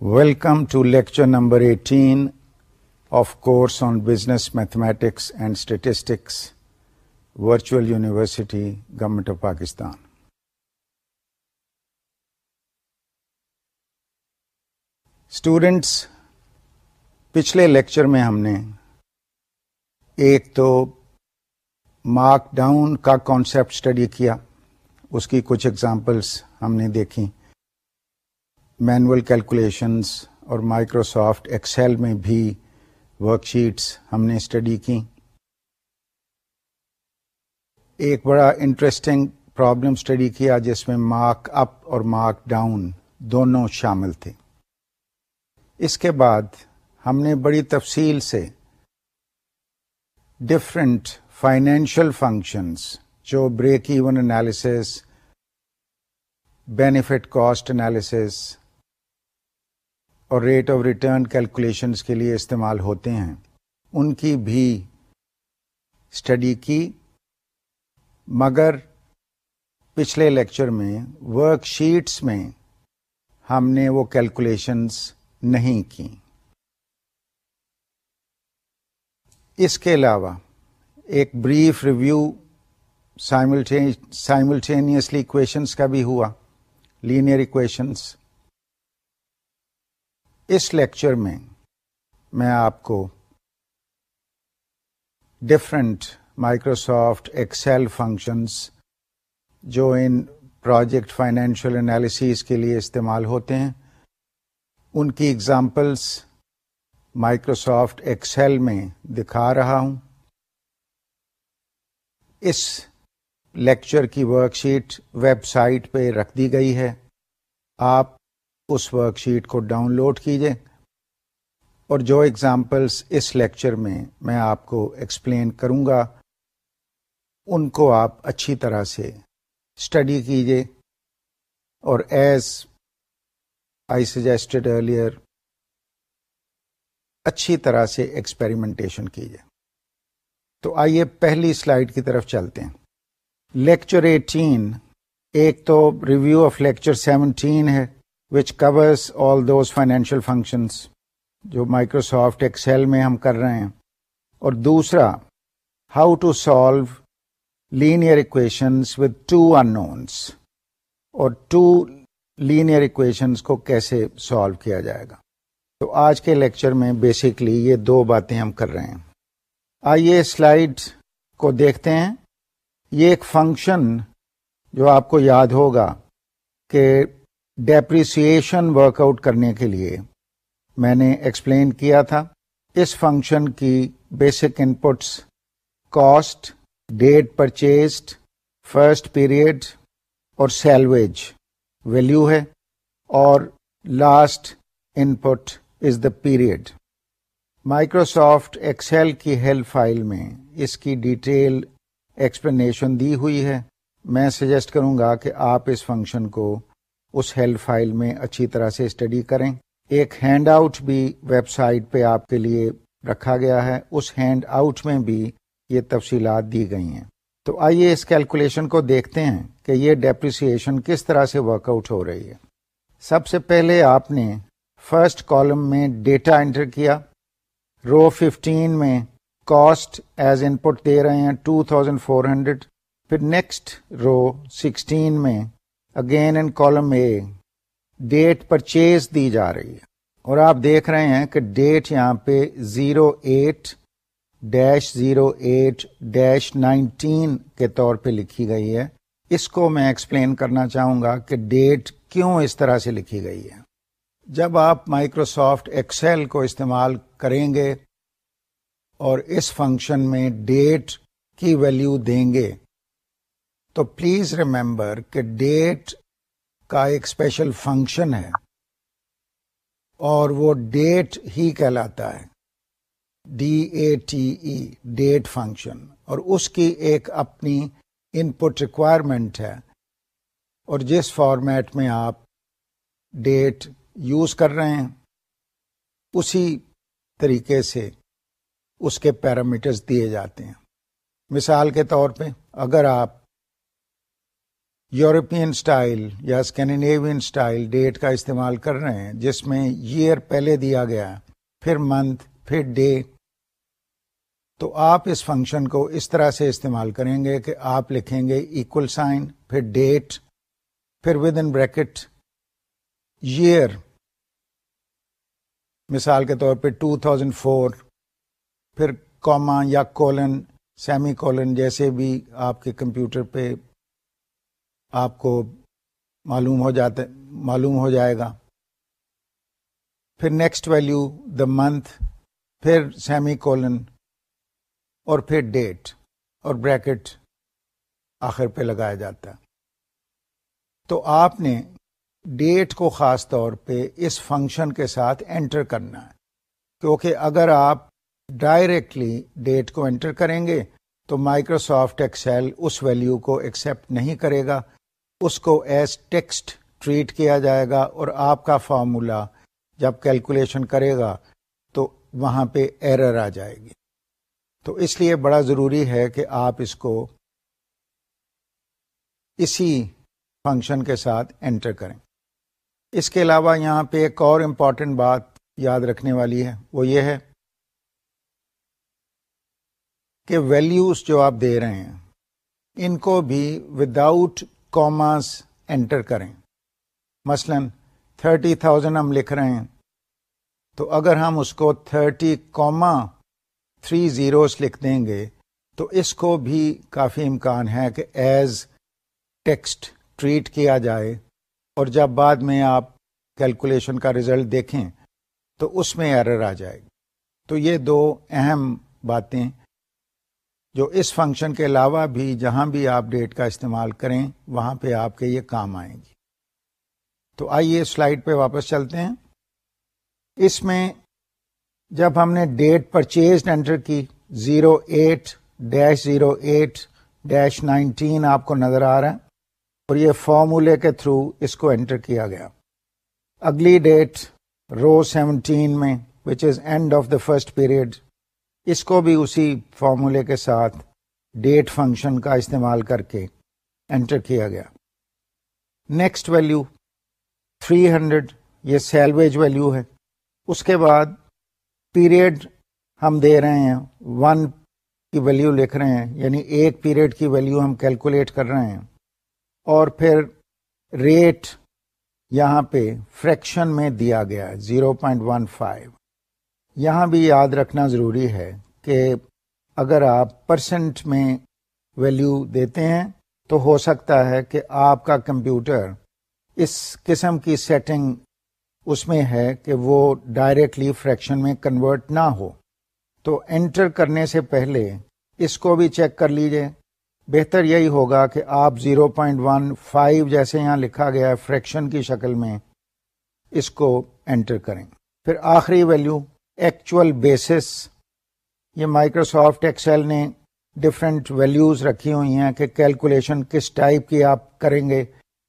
Welcome to lecture number 18 of course on Business Mathematics and Statistics, Virtual University, Government of Pakistan. Students, پچھلے lecture میں ہم نے ایک تو مارک ڈاؤن کا کانسیپٹ اسٹڈی کیا اس کی کچھ ایگزامپلس ہم نے دیکھی مینول کیلکولیشنس اور مائکروسافٹ ایکسل میں بھی ورک شیٹس ہم نے اسٹڈی کی۔ ایک بڑا انٹرسٹنگ پرابلم اسٹڈی کیا جس میں مارک اپ اور مارک ڈاؤن دونوں شامل تھے۔ اس کے بعد ہم نے بڑی تفصیل سے ڈفرینٹ فائنینشیل فنکشنس جو break even analysis benefit cost analysis اور ریٹ آف ریٹرن کیلکولیشنس کے لیے استعمال ہوتے ہیں۔ ان کی بھی اسٹڈی کی۔ مگر پچھلے لیکچر میں ورک شیٹس میں ہم نے وہ کیلکولیشنس نہیں کی۔ اس کے علاوہ ایک بریف ریویو سائملٹینیسلی اکویشنس کا بھی ہوا۔ لینئر اکویشنس اس لیکچر میں میں آپ کو ڈفرنٹ مائکروسافٹ ایکسل فنکشنس جو ان پروجیکٹ فائنینشیل انالیسیز کے لیے استعمال ہوتے ہیں، ان کی ایگزامپلس مائکروسافٹ ایکسل میں دکھا رہا ہوں۔ اس لیکچر کی ورک شیٹ ویب سائٹ پہ رکھ دی گئی ہے۔ آپ اس ورک شیٹ کو ڈاؤن لوڈ کیجیے اور جو ایگزامپلس اس لیکچر میں میں آپ کو ایکسپلین کروں گا، ان کو آپ اچھی طرح سے اسٹڈی کیجیے اور ایز آئی سجیسٹڈ ارلیئر اچھی طرح سے ایکسپیریمنٹیشن کیجیے تو آئیے پہلی سلائیڈ کی طرف چلتے ہیں۔ لیکچر ایٹین ایک تو ریویو آف لیکچر سیونٹین ہے۔ Which course all those financial functions جو مائکروسافٹ ایکسل میں ہم کر رہے ہیں۔ اور دوسرا how to solve linear equations with two unknowns اور ٹو لینئر اکویشنس کو کیسے سالو کیا جائے گا۔ تو آج کے لیکچر میں بیسکلی یہ دو باتیں ہم کر رہے ہیں۔ آئیے سلائڈ کو دیکھتے ہیں۔ یہ ایک فنکشن جو آپ کو یاد ہوگا کہ ڈیپریسیشن ورک آؤٹ کرنے کے لیے میں نے ایکسپلین کیا تھا۔ اس فنکشن کی basic inputs cost date purchased first period اور سیلویج ویلو ہے اور last input is the period Microsoft Excel کی ہیلپ فائل میں اس کی ڈیٹیل ایکسپلینیشن دی ہوئی ہے۔ میں سجیسٹ کروں گا کہ آپ اس فنکشن کو اس ہیلپ فائل میں اچھی طرح سے اسٹڈی کریں۔ ایک ہینڈ آؤٹ بھی ویب سائٹ پہ آپ کے لیے رکھا گیا ہے۔ اس ہینڈ آؤٹ میں بھی یہ تفصیلات دی گئی ہیں۔ تو آئیے اس کیلکولیشن کو دیکھتے ہیں کہ یہ ڈیپریسیشن کس طرح سے ورک آؤٹ ہو رہی ہے۔ سب سے پہلے آپ نے فرسٹ کالم میں ڈیٹا انٹر کیا۔ رو ففٹین میں کاسٹ ایز ان پٹ دے رہے ہیں ٹو تھاؤزینڈ فور ہنڈریڈ پھر نیکسٹ رو سکسٹین میں again in column A date purchase دی جا رہی ہے۔ اور آپ دیکھ رہے ہیں کہ ڈیٹ یہاں پہ zero eight dash zero eight dash nineteen کے طور پہ لکھی گئی ہے۔ اس کو میں ایکسپلین کرنا چاہوں گا کہ ڈیٹ کیوں اس طرح سے لکھی گئی ہے۔ جب آپ مائکروسافٹ ایکسل کو استعمال کریں گے اور اس فنکشن میں ڈیٹ کی ویلیو دیں گے تو پلیز ریمبر کہ ڈیٹ کا ایک اسپیشل فنکشن ہے اور وہ ڈیٹ ہی کہلاتا ہے. D A T E date function اور اس کی ایک اپنی ان پٹ ریکوائرمنٹ ہے. اور جس فارمیٹ میں آپ ڈیٹ یوز کر رہے ہیں، اسی طریقے سے اس کے پیرامیٹرز دیے جاتے ہیں. مثال کے طور پہ، اگر آپ یورپین سٹائل یا اسکینڈینیوین سٹائل ڈیٹ کا استعمال کر رہے ہیں، جس میں ایئر پہلے دیا گیا پھر منتھ پھر ڈے تو آپ اس فنکشن کو اس طرح سے استعمال کریں گے کہ آپ لکھیں گے ایکول سائن پھر ڈیٹ پھر ود ان بریکٹ ایئر مثال کے طور پہ ٹو تھاؤزینڈ فور پھر کوما یا کولن سیمی کولن جیسے بھی آپ کے کمپیوٹر پہ آپ کو معلوم ہو جاتا معلوم ہو جائے گا۔ پھر نیکسٹ ویلو دا منتھ پھر سیمی کولن اور پھر ڈیٹ اور بریکٹ آخر پہ لگایا جاتا تو آپ نے ڈیٹ کو خاص طور پہ اس فنکشن کے ساتھ انٹر کرنا ہے۔ کیونکہ اگر آپ ڈائریکٹلی ڈیٹ کو انٹر کریں گے تو مائکروسافٹ ایکسل اس ویلیو کو ایکسپٹ نہیں کرے گا۔ اس کو ایز ٹیکسٹ ٹریٹ کیا جائے گا اور آپ کا فارمولا جب کیلکولیشن کرے گا تو وہاں پہ ایرر آ جائے گی۔ تو اس لیے بڑا ضروری ہے کہ آپ اس کو اسی فنکشن کے ساتھ انٹر کریں۔ اس کے علاوہ یہاں پہ ایک اور امپورٹنٹ بات یاد رکھنے والی ہے، وہ یہ ہے کہ ویلیوز جو آپ دے رہے ہیں، ان کو بھی وداؤٹ کوماس انٹر کریں۔ مثلا تھرٹی تھاؤزینڈ ہم لکھ رہے ہیں۔ تو اگر ہم اس کو تھرٹی کوما تھری زیروز لکھ دیں گے، تو اس کو بھی کافی امکان ہے کہ ایز ٹیکسٹ ٹریٹ کیا جائے۔ اور جب بعد میں آپ کیلکولیشن کا ریزلٹ دیکھیں، تو اس میں ایرر آ جائے۔ گی تو یہ دو اہم باتیں جو اس فنکشن کے علاوہ بھی جہاں بھی آپ ڈیٹ کا استعمال کریں، وہاں پہ آپ کے یہ کام آئیں گی۔ تو آئیے سلائڈ پہ واپس چلتے ہیں۔ اس میں جب ہم نے ڈیٹ پرچیز انٹر کی zero eight dash zero eight dash nineteen آپ کو نظر آ رہا ہے اور یہ فارمولے کے تھرو اس کو انٹر کیا گیا۔ اگلی ڈیٹ رو سیونٹین میں which is end of the first period اس کو بھی اسی فارمولے کے ساتھ ڈیٹ فنکشن کا استعمال کر کے انٹر کیا گیا۔ نیکسٹ ویلو 300 یہ سیلویج ویلو ہے۔ اس کے بعد پیریڈ ہم دے رہے ہیں، ون کی ویلو لکھ رہے ہیں یعنی ایک پیریڈ کی ویلو ہم کیلکولیٹ کر رہے ہیں۔ اور پھر ریٹ یہاں پہ فریکشن میں دیا گیا زیرو پوائنٹ ون فائیو۔ یہاں بھی یاد رکھنا ضروری ہے کہ اگر آپ پرسنٹ میں ویلیو دیتے ہیں تو ہو سکتا ہے کہ آپ کا کمپیوٹر اس قسم کی سیٹنگ اس میں ہے کہ وہ ڈائریکٹلی فریکشن میں کنورٹ نہ ہو۔ تو انٹر کرنے سے پہلے اس کو بھی چیک کر لیجیے۔ بہتر یہی ہوگا کہ آپ 0.15 جیسے یہاں لکھا گیا ہے فریکشن کی شکل میں اس کو انٹر کریں۔ پھر آخری ویلیو ایکچوئل بیسس یہ مائکروسافٹ ایکسل نے ڈفرینٹ ویلیوز رکھی ہوئی ہیں کہ کیلکولیشن کس ٹائپ کی آپ کریں گے۔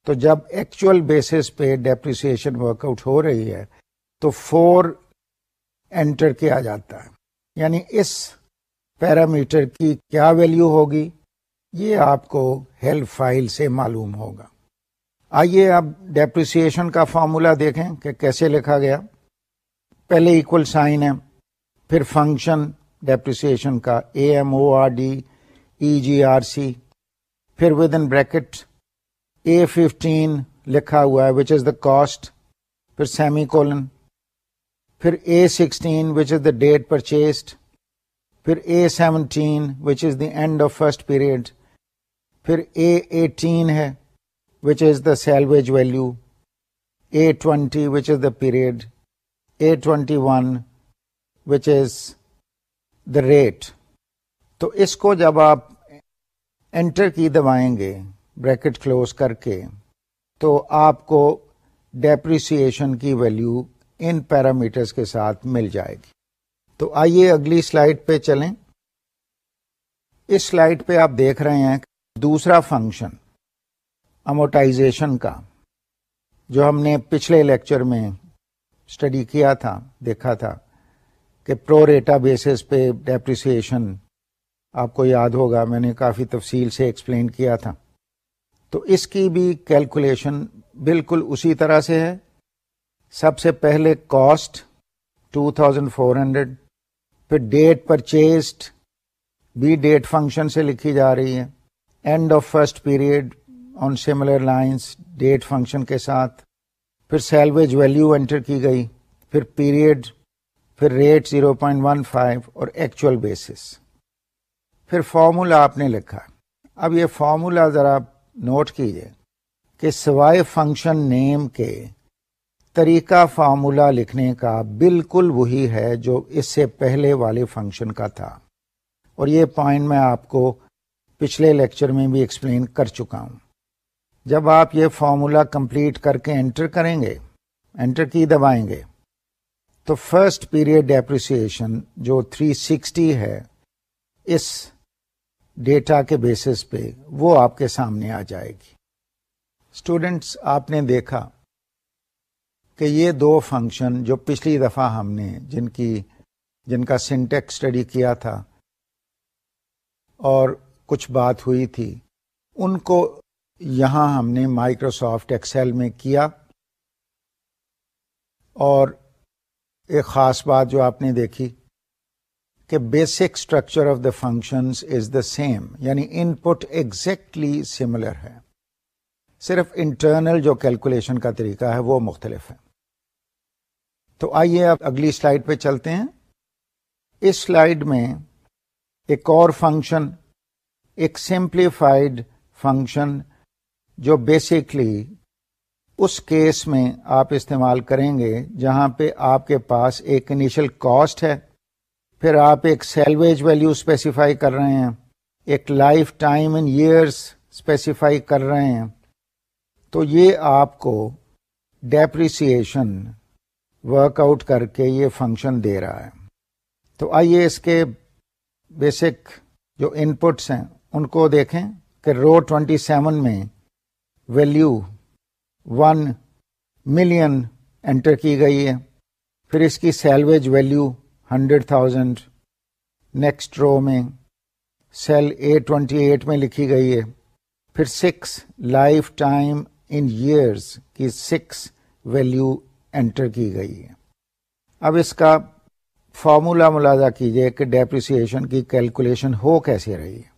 تو جب ایکچوئل بیسس پہ ڈیپریسیشن ورک آؤٹ ہو رہی ہے، تو فور انٹر کیا جاتا ہے۔ یعنی اس پیرامیٹر کی کیا ویلیو ہوگی، یہ آپ کو ہیلپ فائل سے معلوم ہوگا۔ آئیے اب ڈیپریسیشن کا فارمولا دیکھیں کہ کیسے لکھا گیا۔ پہلے ایکول سائن ہے، پھر فنکشن ڈیپریسیشن کا A M O R D E G R C پھر with in bracket A fifteen لکھا ہوا ہے وچ از دا کاسٹ پھر سیمی کولن پھر A sixteen which is the date purchased پھر A seventeen which is the end of first period پھر A eighteen ہے which is the salvage value A twenty which is the period A twenty one which is the rate تو اس کو جب آپ inter کی دبائیں گے بریکٹ کلوز کر کے، تو آپ کو ڈیپریسیشن کی ویلو ان پیرامیٹرس کے ساتھ مل جائے گی. تو آئیے اگلی سلائڈ پہ چلیں. اس سلائڈ پہ آپ دیکھ رہے ہیں دوسرا فنکشن اموٹائزیشن کا، جو ہم نے پچھلے لیکچر میں اسٹڈی کیا تھا، دیکھا تھا کہ پرو ریٹا بیسس پہ ڈیپریسیشن آپ کو یاد ہوگا، میں نے کافی تفصیل سے ایکسپلین کیا تھا۔ تو اس کی بھی کیلکولیشن بالکل اسی طرح سے ہے۔ سب سے پہلے cost two thousand four hundred پھر ڈیٹ پرچیزڈ بھی ڈیٹ فنکشن سے لکھی جا رہی ہے۔ End of first period on similar lines date function کے ساتھ۔ پھر سیلویج ویلو انٹر کی گئی، پھر پیریڈ پھر rate zero point one five اور ایکچوئل بیسس پھر فارمولا آپ نے لکھا۔ اب یہ فارمولا ذرا نوٹ کیجیے کہ سوائے فنکشن نیم کے طریقہ فارمولا لکھنے کا بالکل وہی ہے جو اس سے پہلے والے فنکشن کا تھا۔ اور یہ پوائنٹ میں آپ کو پچھلے لیکچر میں بھی ایکسپلین کر چکا ہوں۔ جب آپ یہ فارمولا کمپلیٹ کر کے انٹر کریں گے، انٹر کی دبائیں گے، تو فرسٹ پیریڈ ڈیپریسیشن جو 360 ہے، اس ڈیٹا کے بیسس پہ وہ آپ کے سامنے آ جائے گی۔ اسٹوڈینٹس آپ نے دیکھا کہ یہ دو فنکشن جو پچھلی دفعہ ہم نے جن کی، جن کا سنٹیکس اسٹڈی کیا تھا اور کچھ بات ہوئی تھی، ان کو یہاں ہم نے مائکروسافٹ ایکسل میں کیا اور ایک خاص بات جو آپ نے دیکھی کہ basic structure of the function is the same یعنی ان پٹ ایگزیکٹلی سملر ہے۔ صرف انٹرنل جو کیلکولیشن کا طریقہ ہے وہ مختلف ہے۔ تو آئیے اب اگلی سلائڈ پہ چلتے ہیں۔ اس سلائڈ میں ایک اور فنکشن ایک سمپلیفائڈ فنکشن جو بیسکلی اس کیس میں آپ استعمال کریں گے جہاں پہ آپ کے پاس ایک انیشل کاسٹ ہے، پھر آپ ایک سیلویج ویلو اسپیسیفائی کر رہے ہیں، ایک life time in years specify کر رہے ہیں۔ تو یہ آپ کو ڈیپریسیشن ورک آؤٹ کر کے یہ فنکشن دے رہا ہے۔ تو آئیے اس کے بیسک جو ان پٹس ہیں، ان کو دیکھیں کہ رو ٹوینٹی سیون میں ویلو ون ملین انٹر کی گئی ہے۔ پھر اس کی salvage value hundred thousand. Next row میں سیل اے ٹوینٹی ایٹ میں لکھی گئی ہے۔ پھر six life time in years کی سکس ویلو انٹر کی گئی ہے۔ اب اس کا فارمولا ملازہ کیجیے کہ ڈیپریسیشن کی کیلکولیشن ہو کیسے رہی ہے۔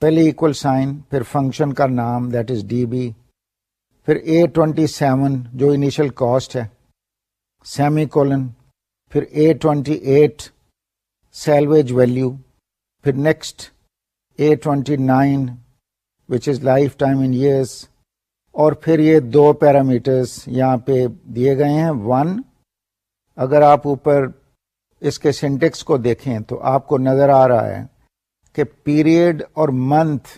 پہلے اکول سائن پھر فنکشن کا نام دیٹ از ڈی بی پھر اے ٹوینٹی سیون جو انیشل کاسٹ ہے سیمی کولن پھر A twenty eight salvage value پھر next A twenty nine which is life time in years اور پھر یہ دو پیرامیٹرس یہاں پہ دیے گئے ہیں۔ ون اگر آپ اوپر اس کے سینٹیکس کو دیکھیں تو آپ کو نظر آ رہا ہے کہ پیریڈ اور منتھ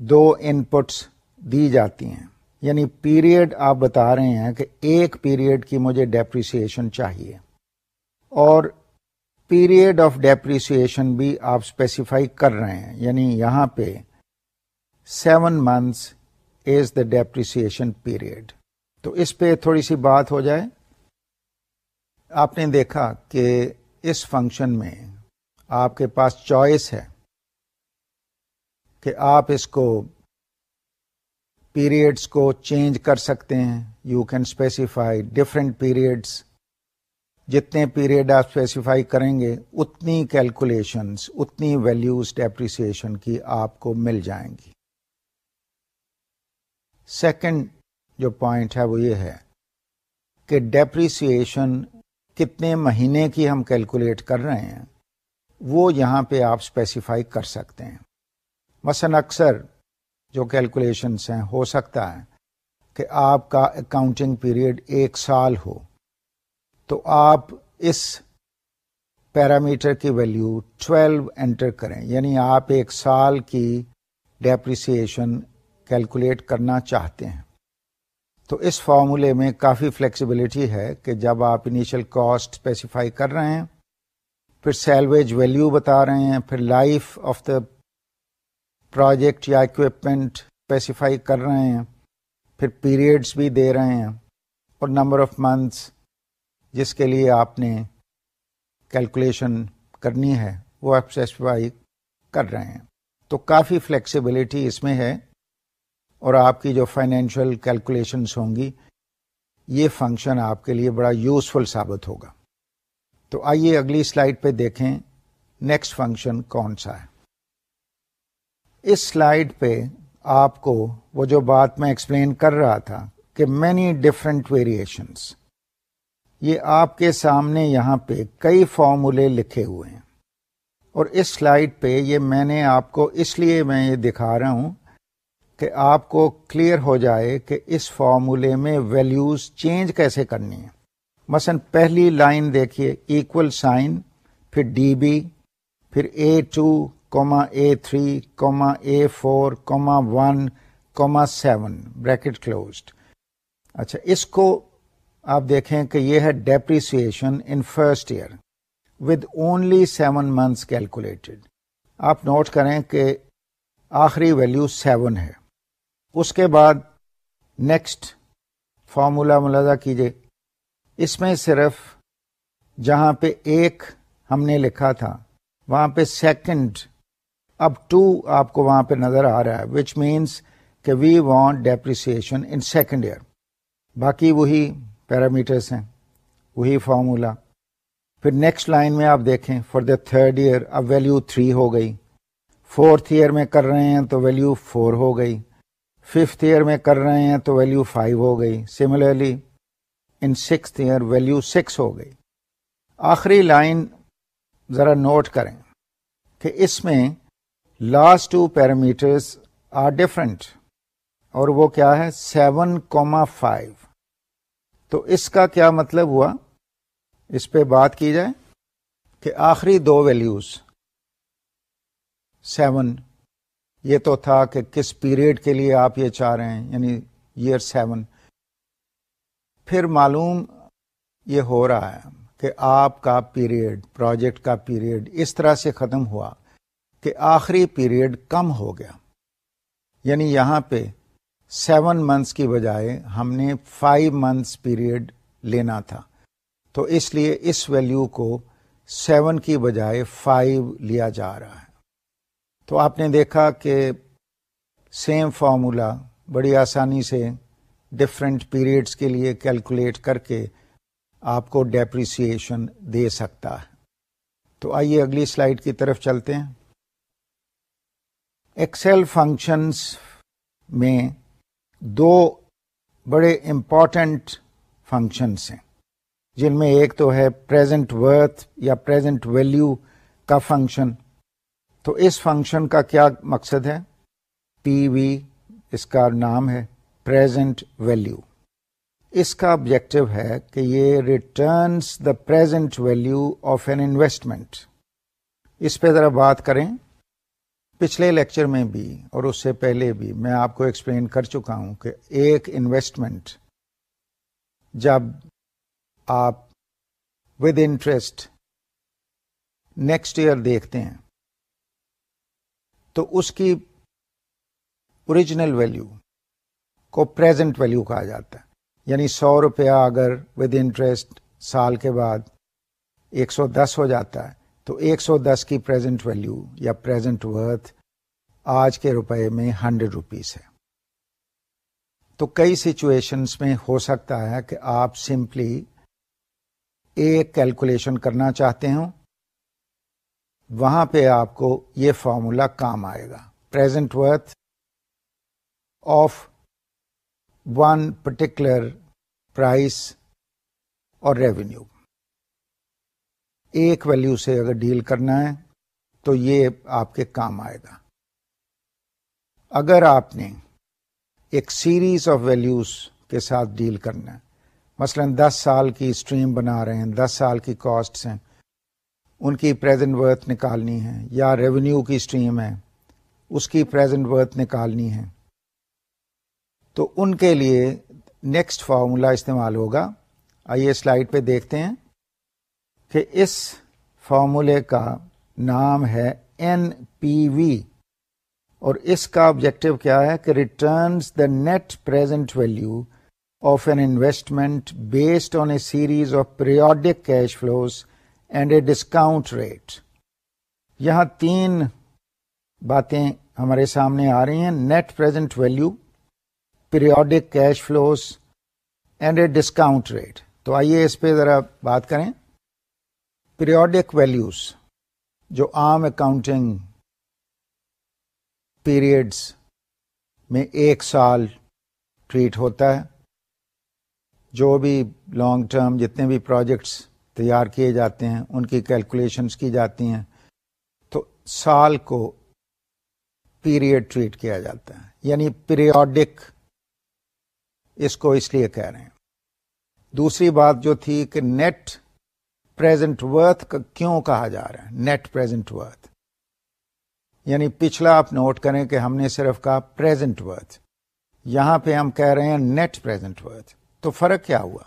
دو ان پٹس دی جاتی ہیں۔ یعنی پیریڈ آپ بتا رہے ہیں کہ ایک پیریڈ کی مجھے ڈیپریسیشن چاہیے۔ اور پیریڈ آف ڈیپریسیشن بھی آپ اسپیسیفائی کر رہے ہیں۔ یعنی یہاں پہ seven months is the depreciation period تو اس پہ تھوڑی سی بات ہو جائے۔ آپ نے دیکھا کہ اس فنکشن میں آپ کے پاس چوائس ہے کہ آپ اس کو پیریڈس کو چینج کر سکتے ہیں۔ You can specify different periods جتنے پیریڈ آپ اسپیسیفائی کریں گے، اتنی کیلکولیشنس اتنی ویلوز ڈیپریسیشن کی آپ کو مل جائیں گی۔ سیکنڈ جو پوائنٹ ہے وہ یہ ہے کہ ڈیپریسیشن کتنے مہینے کی ہم کیلکولیٹ کر رہے ہیں، وہ یہاں پہ آپ اسپیسیفائی کر سکتے ہیں۔ مثلاً اکثر جو کیلکولیشنس ہیں، ہو سکتا ہے کہ آپ کا اکاؤنٹنگ پیریڈ ایک سال ہو۔ تو آپ اس پیرامیٹر کی ویلیو 12 انٹر کریں۔ یعنی آپ ایک سال کی ڈیپریسیشن کیلکولیٹ کرنا چاہتے ہیں۔ تو اس فارمولے میں کافی فلیکسیبلٹی ہے کہ جب آپ انیشل کاسٹ اسپیسیفائی کر رہے ہیں، پھر سیلویج ویلیو بتا رہے ہیں، پھر لائف آف دا پروجیکٹ یا اکوپمنٹ اسپیسیفائی کر رہے ہیں، پھر پیریڈس بھی دے رہے ہیں اور نمبر آف منتھس جس کے لیے آپ نے کیلکولیشن کرنی ہے، وہ آپ اسپیسیفائی کر رہے ہیں۔ تو کافی فلیکسیبلٹی اس میں ہے اور آپ کی جو فائنینشیل کیلکولیشنس ہوں گی، یہ فنکشن آپ کے لیے بڑا یوزفل ثابت ہوگا۔ تو آئیے اگلی سلائڈ پہ دیکھیں نیکسٹ فنکشن کون سا ہے۔ اس سلائڈ پہ آپ کو وہ جو بات میں ایکسپلین کر رہا تھا کہ مینی ڈفرنٹ ویریشنس یہ آپ کے سامنے یہاں پہ کئی فارمولے لکھے ہوئے ہیں۔ اور اس سلائڈ پہ یہ میں نے آپ کو اس لیے میں یہ دکھا رہا ہوں کہ آپ کو کلیئر ہو جائے کہ اس فارمولے میں ویلیوز چینج کیسے کرنی ہے مثلا پہلی لائن دیکھیے ایکول سائن پھر ڈی بی پھر A two comma A three comma A four comma one comma seven bracket closed اچھا اس کو آپ دیکھیں کہ یہ ہے depreciation in first year with only seven months calculated آپ نوٹ کریں کہ آخری ویلو سیون ہے۔ اس کے بعد نیکسٹ فارمولا ملازہ کیجیے اس میں صرف جہاں پہ ایک ہم نے لکھا تھا، وہاں پہ سیکنڈ اب ٹو آپ کو وہاں پہ نظر آ رہا ہے وچ مینس کہ we want depreciation in second year باقی وہی پیرامیٹرس ہیں، وہی فارمولا پھر نیکسٹ لائن میں آپ دیکھیں فار دا تھرڈ ایئر اب ویلو تھری ہو گئی. فورتھ ایئر میں کر رہے ہیں تو ویلو فور ہو گئی. ففتھ ایئر میں کر رہے ہیں تو ویلو فائیو ہو گئی. Similarly in six year value six ہو گئی. آخری لائن ذرا نوٹ کریں کہ اس میں last two parameters are different اور وہ کیا ہے؟ سیون کوما فائیو تو اس کا کیا مطلب ہوا؟ اس پہ بات کی جائے کہ آخری دو ویلیوز سیون یہ تو تھا کہ کس پیریڈ کے لیے آپ یہ چاہ رہے ہیں یعنی ایئر سیون پھر معلوم یہ ہو رہا ہے کہ آپ کا پیریڈ پروجیکٹ کا پیریڈ اس طرح سے ختم ہوا۔ کہ آخری پیریڈ کم ہو گیا۔ یعنی یہاں پہ سیون منتھس کی بجائے ہم نے فائیو منتھس پیریڈ لینا تھا۔ تو اس لیے اس ویلیو کو سیون کی بجائے فائیو لیا جا رہا ہے۔ تو آپ نے دیکھا کہ سیم فارمولا بڑی آسانی سے ڈفرینٹ پیریڈس کے لیے کیلکولیٹ کر کے آپ کو ڈیپریسیشن دے سکتا ہے۔ تو آئیے اگلی سلائیڈ کی طرف چلتے ہیں۔ ایکسل فنکشنس میں دو بڑے امپورٹنٹ فنکشنس ہیں، جن میں ایک تو ہے پریزنٹ ورتھ یا پریزنٹ ویلو کا فنکشن تو اس فنکشن کا کیا مقصد ہے؟ پی وی اس کا نام ہے پریزنٹ ویلو اس کا آبجیکٹو ہے کہ یہ returns the present value of an investment اس پہ ذرا بات کریں۔ پچھلے لیکچر میں بھی اور اس سے پہلے بھی میں آپ کو ایکسپلین کر چکا ہوں کہ ایک انویسٹمنٹ جب آپ ود انٹرسٹ نیکسٹ ایئر دیکھتے ہیں، تو اس کی اوریجنل ویلو کو پریزنٹ ویلو کہا جاتا ہے۔ یعنی سو روپیہ اگر ود انٹرسٹ سال کے بعد ایک سو دس ہو جاتا ہے تو ایک سو دس کی پریزنٹ ویلو یا پریزنٹ ورتھ آج کے روپے میں ہنڈریڈ روپیز ہے۔ تو کئی سچویشنس میں ہو سکتا ہے کہ آپ سمپلی ایک کیلکولیشن کرنا چاہتے ہوں۔ وہاں پہ آپ کو یہ فارمولا کام آئے گا۔ Present worth of one particular price اور ریونیو ایک ویلو سے اگر ڈیل کرنا ہے تو یہ آپ کے کام آئے گا۔ اگر آپ نے ایک سیریز آف ویلوز کے ساتھ ڈیل کرنا ہے، مثلا دس سال کی اسٹریم بنا رہے ہیں، دس سال کی کاسٹ ہیں، ان کی پریزنٹ ورتھ نکالنی ہے یا ریونیو کی اسٹریم ہے، اس کی پریزنٹ ورتھ نکالنی ہے، تو ان کے لیے نیکسٹ فارمولا استعمال ہوگا۔ آئیے سلائڈ پہ دیکھتے ہیں۔ کہ اس فارمولے کا نام ہے این پی وی اور اس کا آبجیکٹو کیا ہے کہ returns the net present value of an investment based on a series of periodic cash flows and a discount rate یہاں تین باتیں ہمارے سامنے آ رہی ہیں net present value periodic cash flows and a discount rate تو آئیے اس پہ ذرا بات کریں۔ پیریوڈک ویلیوز جو عام اکاؤنٹنگ پیریڈس میں ایک سال ٹریٹ ہوتا ہے، جو بھی لانگ ٹرم جتنے بھی پروجیکٹس تیار کیے جاتے ہیں، ان کی کیلکولیشنس کی جاتی ہیں، تو سال کو پیریڈ ٹریٹ کیا جاتا ہے۔ یعنی پیریوڈک اس کو اس لیے کہہ رہے ہیں۔ دوسری بات جو تھی کہ نیٹ پریزنٹ ورتھ کیوں کہا جا رہا ہے؟ نیٹ پریزنٹ ورتھ یعنی پچھلا آپ نوٹ کریں کہ ہم نے صرف کہا پریزنٹ ورتھ یہاں پہ ہم کہہ رہے ہیں نیٹ پریزنٹ ورتھ تو فرق کیا ہوا؟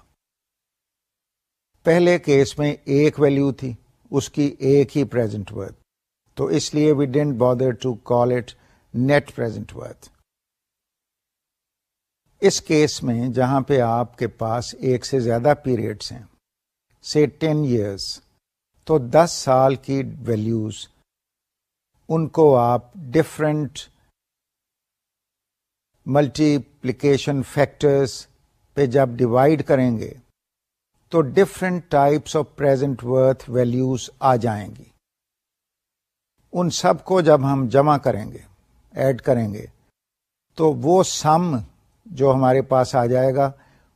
پہلے کیس میں ایک ویلو تھی، اس کی ایک ہی پریزنٹ ورتھ تو اس لیے we don't bother to call it net present worth us case میں جہاں پہ آپ کے پاس ایک سے زیادہ پیریڈس ہیں سے ٹین ایئرس تو دس سال کی ویلیوز ان کو آپ ڈفرنٹ ملٹیپلیکیشن فیکٹرس پہ جب ڈیوائڈ کریں گے، تو different types of present worth values آ جائیں گی۔ ان سب کو جب ہم جمع کریں گے ایڈ کریں گے، تو وہ سم جو ہمارے پاس آ جائے گا،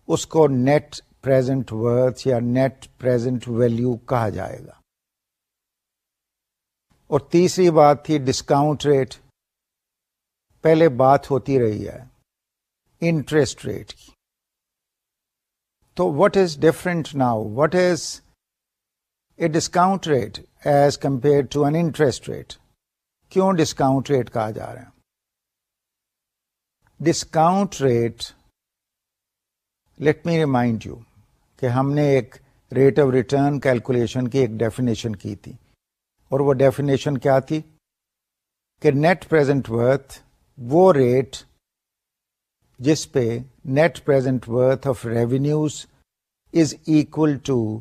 اس کو نیٹ پریزنٹ ورتھ یا نیٹ پریزنٹ ویلو کہا جائے گا۔ اور تیسری بات تھی ڈسکاؤنٹ ریٹ پہلے بات ہوتی رہی ہے انٹرسٹ ریٹ کی۔ تو what is different now what is a discount rate as compare to an interest rate کیوں ڈسکاؤنٹ ریٹ کہا جا رہا ہے؟ Discount rate let me remind you کہ ہم نے ایک ریٹ آف ریٹرن کیلکولیشن کی ایک ڈیفینیشن کی تھی۔ اور وہ ڈیفینیشن کیا تھی؟ کہ نیٹ پریزنٹ ورتھ وہ ریٹ جس پہ net present worth of revenues is equal to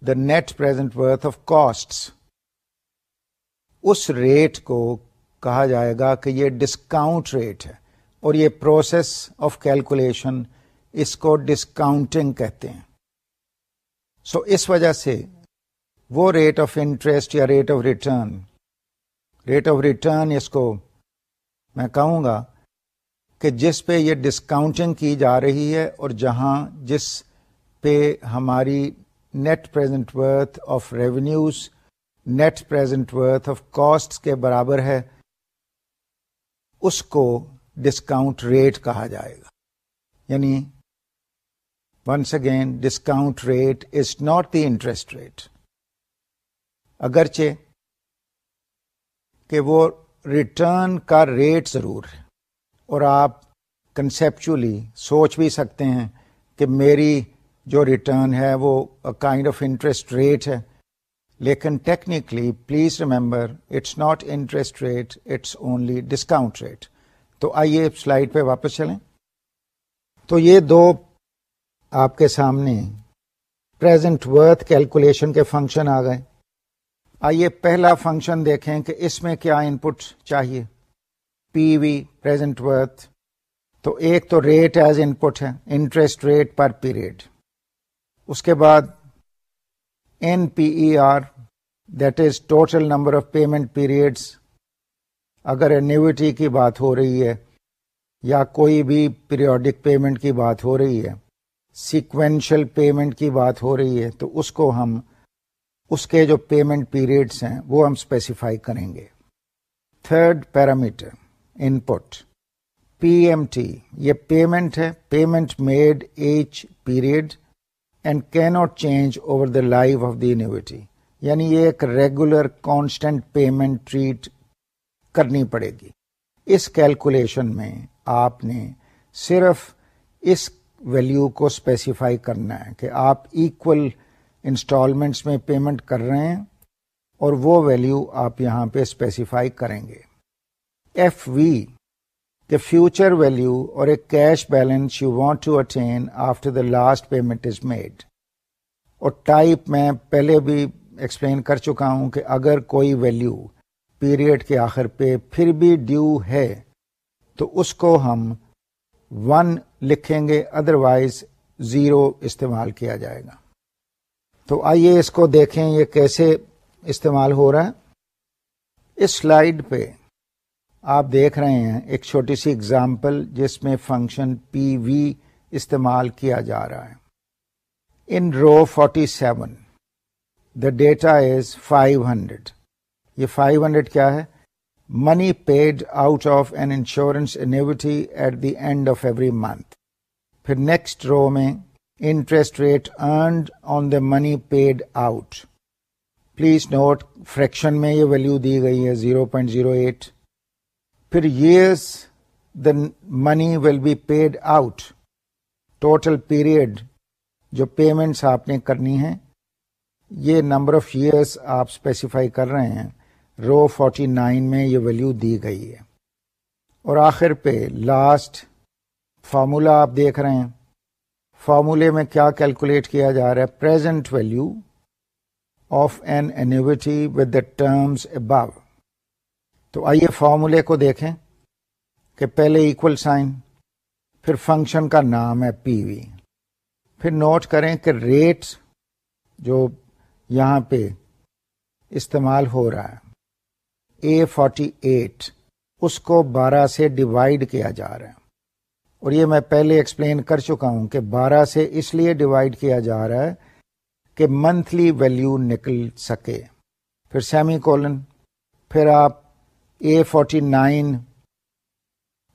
the net present worth of cost us rate کو کہا جائے گا کہ یہ ڈسکاؤنٹ ریٹ ہے اور یہ پروسیس آف کیلکولیشن اس کو ڈسکاؤنٹنگ کہتے ہیں۔ سو so, اس وجہ سے وہ ریٹ آف انٹرسٹ یا rate of return rate of return اس کو میں کہوں گا کہ جس پہ یہ ڈسکاؤنٹنگ کی جا رہی ہے اور جہاں جس پہ ہماری net present worth of revenues net present worth of cost کے برابر ہے اس کو ڈسکاؤنٹ ریٹ کہا جائے گا۔ یعنی once again discount rate is not the interest rate اگرچہ کہ وہ ریٹرن کا ریٹ ضرور ہے اور آپ کنسپچلی سوچ بھی سکتے ہیں کہ میری جو ریٹرن ہے وہ کائنڈ آف انٹرسٹ ریٹ ہے لیکن technically please remember it's not interest rate it's only discount rate تو آئیے سلائڈ پہ واپس چلیں تو یہ دو آپ کے سامنے پریزنٹ ورتھ کیلکولیشن کے فنکشن آ گئے۔ آئیے پہلا فنکشن دیکھیں کہ اس میں کیا ان پٹ چاہیے۔ پی وی پرزینٹ ورتھ تو ایک تو ریٹ ایز ان پٹ ہے انٹرسٹ ریٹ پر پیریڈ اس کے بعد N P E R that is total number of payment periods اگر انیوٹی کی بات ہو رہی ہے یا کوئی بھی پیریوڈک پیمنٹ کی بات ہو رہی ہے سیکوینشل پیمنٹ کی بات ہو رہی ہے، تو اس کو ہم، اس کے جو پیمنٹ پیریڈس ہیں، وہ ہم اسپیسیفائی کریں گے۔ Third parameter input P M T یہ پیمنٹ ہے payment made each period and can not change over the life of the annuity یعنی یہ ایک ریگولر کانسٹنٹ پیمنٹ ٹریٹ کرنی پڑے گی۔ اس کیلکولیشن میں آپ نے صرف اس ویلیو کو اسپیسیفائی کرنا ہے کہ آپ ایکول انسٹالمنٹس میں پیمنٹ کر رہے ہیں اور وہ ویلیو آپ یہاں پہ اسپیسیفائی کریں گے۔ ایف وی کہ فیوچر ویلیو اور ایک cash balance you want to attain after the last payment is made اور ٹائپ میں پہلے بھی ایکسپلین کر چکا ہوں کہ اگر کوئی ویلیو پیریڈ کے آخر پہ پھر بھی ڈیو ہے تو اس کو ہم ون لکھیں گے ادروائز زیرو استعمال کیا جائے گا۔ تو آئیے اس کو دیکھیں یہ کیسے استعمال ہو رہا ہے۔ اس سلائڈ پہ آپ دیکھ رہے ہیں ایک چھوٹی سی اگزامپل جس میں فنکشن پی وی استعمال کیا جا رہا ہے۔ In row forty seven the data is five hundred یہ فائیو ہنڈریڈ کیا ہے؟ Money paid out of an insurance annuity at the end of every month پھر نیکسٹ رو میں interest rate earned on the money paid out please note fraction میں یہ value دی گئی ہے زیرو پوائنٹ زیرو ایٹ پھر years the money will be paid out total period جو payments آپ نے کرنی ہے یہ نمبر آف ایئرس آپ اسپیسیفائی کر رہے ہیں رو فورٹی نائن میں یہ ویلو دی گئی ہے۔ اور آخر پہ لاسٹ فارمولا آپ دیکھ رہے ہیں۔ فارمولے میں کیا کیلکولیٹ کیا جا رہا ہے؟ Present value of an annuity with the terms above تو آئیے فارمولے کو دیکھیں کہ پہلے اکول سائن پھر فنکشن کا نام ہے پی وی پھر نوٹ کریں کہ ریٹ جو یہاں پہ استعمال ہو رہا ہے۔ اے فورٹی ایٹ اس کو بارہ سے ڈیوائڈ کیا جا رہا ہے۔ اور یہ میں پہلے ایکسپلین کر چکا ہوں کہ بارہ سے اس لیے ڈیوائڈ کیا جا رہا ہے کہ منتھلی ویلو نکل سکے۔ پھر سیمی کولن پھر آپ A forty nine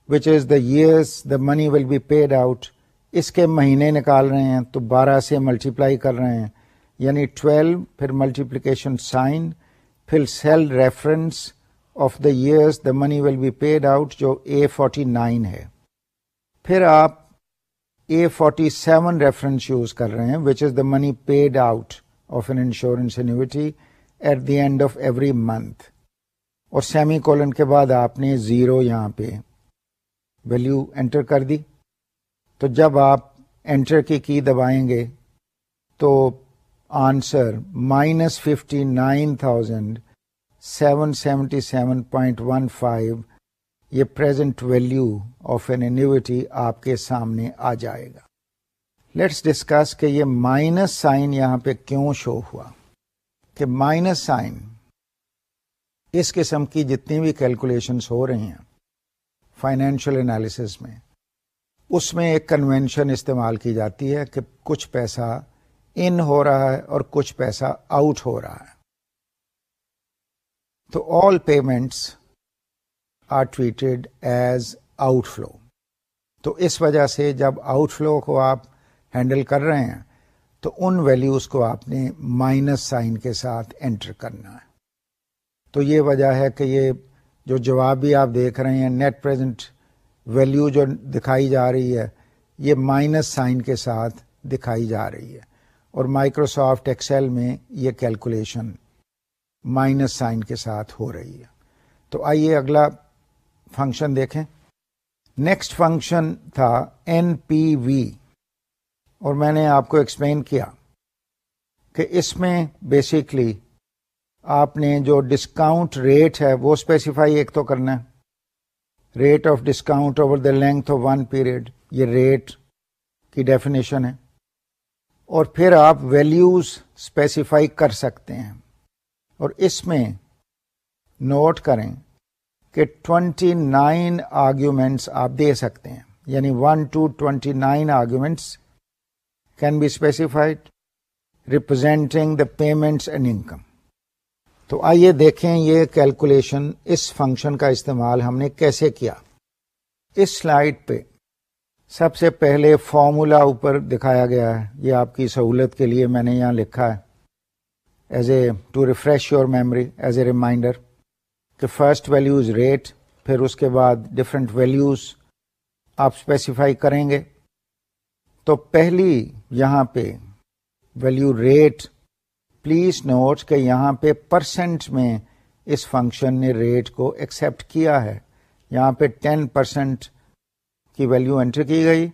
which is the years the money will be paid out اس کے مہینے نکال رہے ہیں تو بارہ سے ملٹیپلائی کر رہے ہیں۔ یعنی ٹویلو پھر ملٹیپلیکیشن سائن پھر cell reference of the years the money will be paid out جو اے فورٹی نائن ہے۔ پھر آپ A forty seven reference use کر رہے ہیں which is the money paid out of an insurance annuity at the end of every month اور semicolon کے بعد آپ نے زیرو یہاں پہ ویلو انٹر کر دی۔ تو جب آپ انٹر کی کی دبائیں گے تو answer minus fifty nine thousand seven seventy seven point one five یہ present value of an annuity آپ کے سامنے آ جائے گا۔ لیٹس ڈسکس کہ یہ مائنس سائن یہاں پہ کیوں شو ہوا۔ کہ مائنس سائن اس قسم کی جتنی بھی کیلکولیشنس ہو رہی ہیں فائنینشیل انالیس میں، اس میں ایک کنوینشن استعمال کی جاتی ہے کہ کچھ پیسہ ان ہو رہا ہے اور کچھ پیسہ آؤٹ ہو رہا ہے۔ تو all payments are treated as outflow تو اس وجہ سے جب آؤٹ فلو کو آپ ہینڈل کر رہے ہیں، تو ان ویلیوز کو آپ نے مائنس سائن کے ساتھ انٹر کرنا ہے۔ تو یہ وجہ ہے کہ یہ جو جواب بھی آپ دیکھ رہے ہیں نیٹ پرزینٹ ویلیو جو دکھائی جا رہی ہے، یہ مائنس سائن کے ساتھ دکھائی جا رہی ہے۔ اور مائکروسافٹ ایکسل میں یہ کیلکولیشن مائنس سائن کے ساتھ ہو رہی ہے۔ تو آئیے اگلا فنکشن دیکھیں۔ نیکسٹ فنکشن تھا این پی وی اور میں نے آپ کو ایکسپلین کیا کہ اس میں بیسکلی آپ نے جو ڈسکاؤنٹ ریٹ ہے وہ اسپیسیفائی ایک تو کرنا ہے۔ Rate of discount over the length of one period یہ ریٹ کی ڈیفینیشن ہے۔ اور پھر آپ ویلیوز اسپیسیفائی کر سکتے ہیں۔ اور اس میں نوٹ کریں کہ ٹوینٹی نائن آرگیومینٹس آپ دے سکتے ہیں۔ یعنی one to twenty nine arguments can be specified representing the payments and income تو آئیے دیکھیں یہ کیلکولیشن اس فنکشن کا استعمال ہم نے کیسے کیا۔ اس سلائڈ پہ سب سے پہلے فارمولا اوپر دکھایا گیا ہے۔ یہ آپ کی سہولت کے لیے میں نے یہاں لکھا ہے۔ As a to refresh your memory as a reminder کہ فرسٹ ویلوز ریٹ پھر اس کے بعد ڈفرینٹ ویلوز آپ اسپیسیفائی کریں گے. تو پہلی یہاں پہ ویلو ریٹ پلیز نوٹ کہ یہاں پہ پرسنٹ میں اس فنکشن نے ریٹ کو ایکسپٹ کیا ہے. یہاں پہ ٹین پرسینٹ کی ویلو انٹر کی گئی،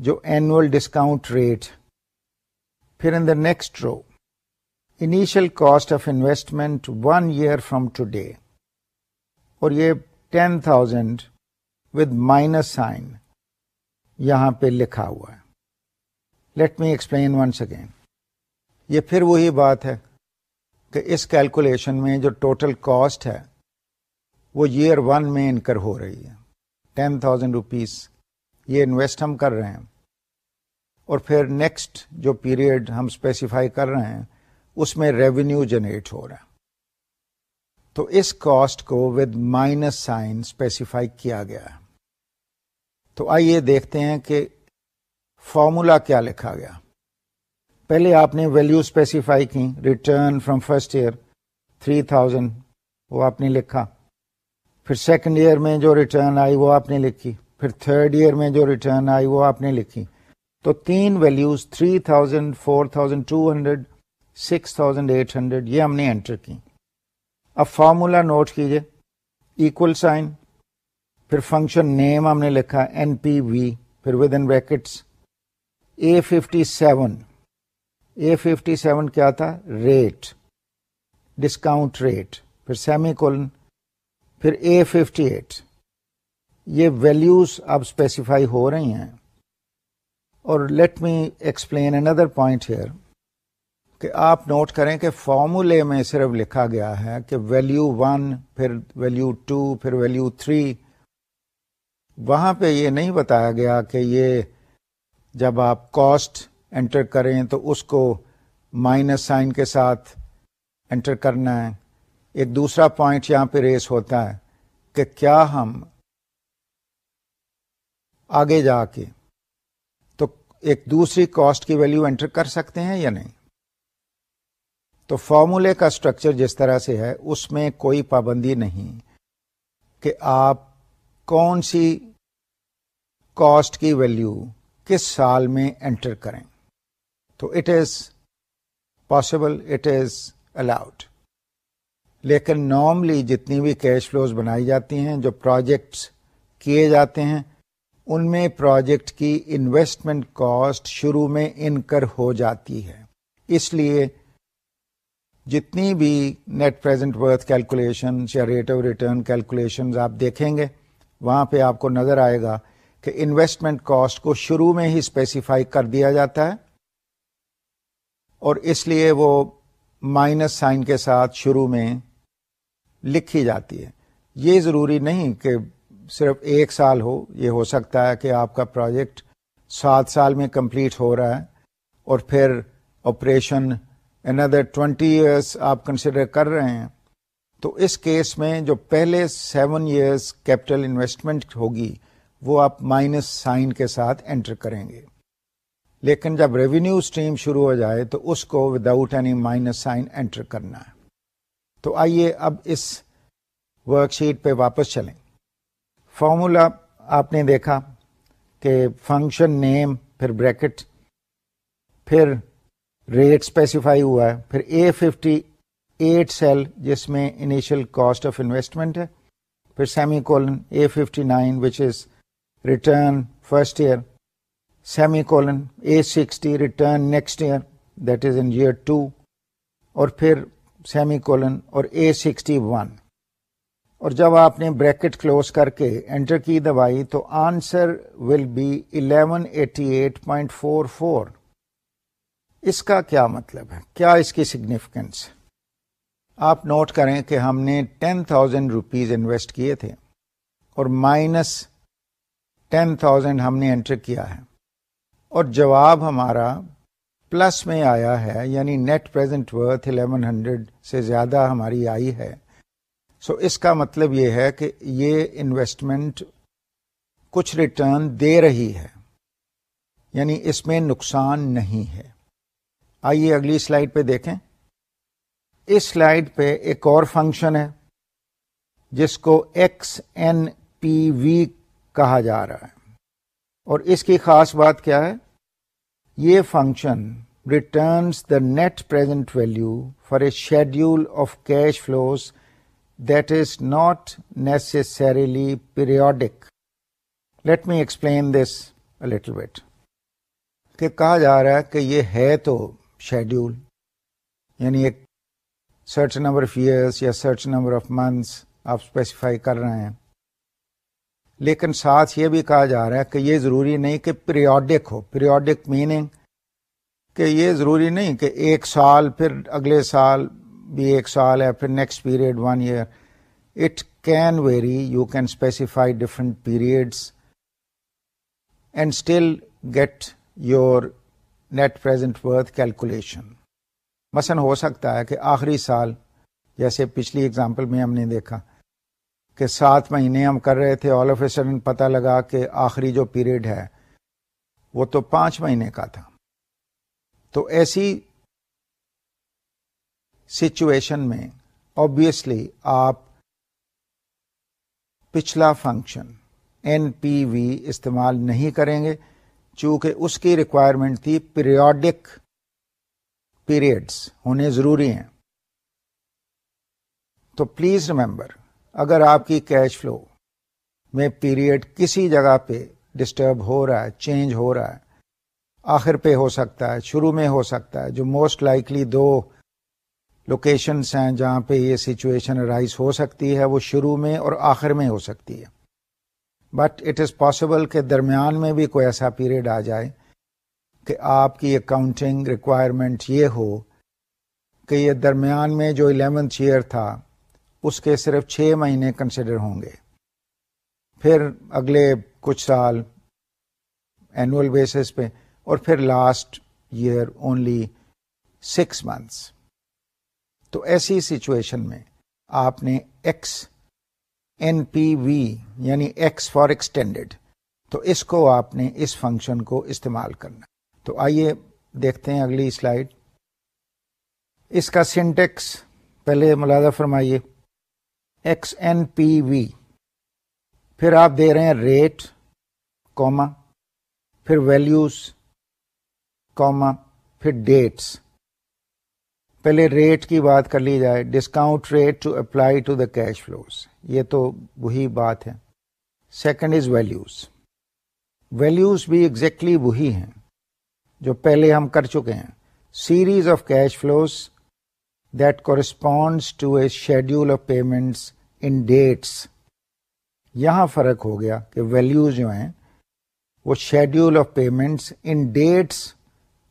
جو اینوئل ڈسکاؤنٹ ریٹ پھر in the next row initial cost of investment one year from today اور یہ ten thousand with minus sign یہاں پہ لکھا ہوا ہے۔ Let me explain once again یہ پھر وہی بات ہے کہ اس کیلکولیشن میں جو ٹوٹل کاسٹ ہے وہ ایئر ون میں انکر ہو رہی ہے۔ ٹین تھاؤزینڈ روپیز یہ انویسٹ ہم کر رہے ہیں اور پھر نیکسٹ جو پیریڈ ہم اسپیسیفائی کر رہے ہیں اس میں ریونیو جنریٹ ہو رہا ہے۔ تو اس کاسٹ کو ود مائنس سائن اسپیسیفائی کیا گیا ہے۔ تو آئیے دیکھتے ہیں کہ فارمولا کیا لکھا گیا۔ پہلے آپ نے ویلو اسپیسیفائی کی return from first year three thousand وہ آپ نے لکھا۔ پھر سیکنڈ ایئر میں جو ریٹرن آئی وہ آپ نے لکھی۔ پھر تھرڈ ایئر میں جو ریٹرن آئی وہ آپ نے لکھی۔ تو تین values three thousand four thousand two hundred six thousand eight hundred یہ ہم نے انٹر کی۔ اب فارمولا نوٹ کیجیے ایکول سائن پھر فنکشن نیم ہم نے لکھا این پی وی پھر with in brackets A fifty seven A fifty seven کیا تھا؟ ریٹ ڈسکاؤنٹ ریٹ پھر سیمی کولن پھر اے ففٹی ایٹ یہ ویلوز اب اسپیسیفائی ہو رہی ہیں۔ اور لیٹ می ایکسپلین اندر پوائنٹ ہیئر کہ آپ نوٹ کریں کہ فارمولے میں صرف لکھا گیا ہے کہ ویلو ون، پھر ویلو ٹو، پھر ویلو تھری۔ وہاں پہ یہ نہیں بتایا گیا کہ یہ جب آپ کاسٹ انٹر کریں تو اس کو مائنس سائن کے ساتھ انٹر کرنا ہے۔ ایک دوسرا پوائنٹ یہاں پہ ریس ہوتا ہے کہ کیا ہم آگے جا کے تو ایک دوسری کاسٹ کی ویلو انٹر کر سکتے ہیں یا نہیں؟ تو فارمولے کا اسٹرکچر جس طرح سے ہے، اس میں کوئی پابندی نہیں کہ آپ کون سی کاسٹ کی ویلو کس سال میں انٹر کریں۔ تو it is possible it is allowed لیکن نارملی جتنی بھی کیش فلوز بنائی جاتی ہیں، جو پروجیکٹس کیے جاتے ہیں، ان میں پروجیکٹ کی انویسٹمنٹ کاسٹ شروع میں انکر ہو جاتی ہے۔ اس لیے جتنی بھی نیٹ پرزینٹ ورتھ کیلکولیشن یا ریٹ آف ریٹرن کیلکولیشن آپ دیکھیں گے، وہاں پہ آپ کو نظر آئے گا کہ انویسٹمنٹ کاسٹ کو شروع میں ہی اسپیسیفائی کر دیا جاتا ہے اور اس لیے وہ مائنس سائن کے ساتھ شروع میں لکھی جاتی ہے۔ یہ ضروری نہیں کہ صرف ایک سال ہو، یہ ہو سکتا ہے کہ آپ کا پروجیکٹ سات سال میں کمپلیٹ ہو رہا ہے اور پھر آپریشن اندر ٹوینٹی ایئرس آپ کنسیڈر کر رہے ہیں، تو اس کیس میں جو پہلے سیون ایئرس کیپٹل انویسٹمنٹ ہوگی، وہ آپ مائنس سائن کے ساتھ انٹر کریں گے۔ لیکن جب ریونیو اسٹریم شروع ہو جائے، تو اس کو without any minus sign enter کرنا ہے۔ تو آئیے اب اس ورک شیٹ پہ واپس چلیں۔ فارمولا آپ نے دیکھا کہ فنکشن نیم پھر بریکٹ پھر ریٹ اسپیسیفائی ہوا ہے پھر اے ففٹی ایٹ سیل جس میں انیشل کاسٹ آف انویسٹمنٹ ہے پھر semicolon A fifty nine which is return first year semicolon A sixty return next year that is in year two اور پھر سیمی کولن اور اے سکسٹی ون اور جب آپ نے بریکٹ کلوز کر کے انٹر کی دوائی تو answer will be eleven eighty eight point four four اس کا کیا مطلب ہے؟ کیا اس کی سگنیفیکینس آپ نوٹ کریں کہ ہم نے ٹین تھاؤزینڈ روپیز انویسٹ کیے تھے اور مائنس ٹین تھاؤزینڈ ہم نے انٹر کیا ہے اور جواب ہمارا پلس میں آیا ہے یعنی net present worth eleven hundred سے زیادہ ہماری آئی ہے۔ سو so اس کا مطلب یہ ہے کہ یہ انویسٹمنٹ کچھ ریٹرن دے رہی ہے یعنی اس میں نقصان نہیں ہے۔ آئیے اگلی سلائڈ پہ دیکھیں۔ اس سلائڈ پہ ایک اور فنکشن ہے، جس کو ایکس این پی وی کہا جا رہا ہے۔ اور اس کی خاص بات کیا ہے؟ یہ function returns the net present value for a schedule of cash flows that is not necessarily periodic let me explain this little bit کہ کہا جا رہا ہے کہ یہ ہے تو شیڈیول یعنی ایک سرچ نمبر آف ایئرس یا سرچ نمبر آف منتھس آپ اسپیسیفائی کر رہے ہیں۔ لیکن ساتھ یہ بھی کہا جا رہا ہے کہ یہ ضروری نہیں کہ پیریوڈک ہو۔ پیریوڈک میننگ کہ یہ ضروری نہیں کہ ایک سال پھر اگلے سال بھی ایک سال ہے، پھر next period one year it can vary you can specify different periods and still get your net present worth calculation مثلاً ہو سکتا ہے کہ آخری سال، جیسے پچھلی اگزامپل میں ہم نے دیکھا، کہ سات مہینے ہم کر رہے تھے آل آف اے سڈن پتا لگا کہ آخری جو پیریڈ ہے، وہ تو پانچ مہینے کا تھا۔ تو ایسی سچویشن میں آبیسلی آپ پچھلا فنکشن این پی وی استعمال نہیں کریں گے۔ چونکہ اس کی ریکوائرمنٹ تھی پیریوڈک پیریڈس ہونے ضروری ہیں۔ تو پلیز ریمبر اگر آپ کی کیش فلو میں پیریڈ کسی جگہ پہ ڈسٹرب ہو رہا ہے چینج ہو رہا ہے، آخر پہ ہو سکتا ہے، شروع میں ہو سکتا ہے، جو موسٹ لائکلی دو لوکیشنس ہیں جہاں پہ یہ سچویشن رائز ہو سکتی ہے، وہ شروع میں اور آخر میں ہو سکتی ہے۔ بٹ اٹ از پاسبل کہ درمیان میں بھی کوئی ایسا پیریڈ آ جائے کہ آپ کی اکاؤنٹنگ ریکوائرمنٹ یہ ہو کہ یہ درمیان میں جو الیونتھ ایئر تھا، اس کے صرف چھ مہینے کنسیڈر ہوں گے۔ پھر اگلے کچھ سال اینوئل بیسس پہ، اور پھر last year only six months تو ایسی سچویشن میں آپ نے ایکس این پی وی یعنی ایکس فار ایکسٹینڈیڈ تو اس کو آپ نے اس فنکشن کو استعمال کرنا تو آئیے دیکھتے ہیں اگلی سلائڈ اس کا سینٹیکس پہلے ملازہ فرمائیے۔ ایکس این پی وی پھر آپ دے رہے ہیں ریٹ کوما پھر ویلوز کوما پھر ڈیٹس پہلے ریٹ کی بات کر لی جائے discount rate to apply to the cash flows یہ تو وہی بات ہے۔ سیکنڈ از ویلوز ویلوز بھی ایگزیکٹلی وہی ہیں جو پہلے ہم کر چکے ہیں۔ Series of cash flows that corresponds to a schedule of payments in dates یہاں فرق ہو گیا کہ ویلوز جو ہیں، وہ schedule of payments in dates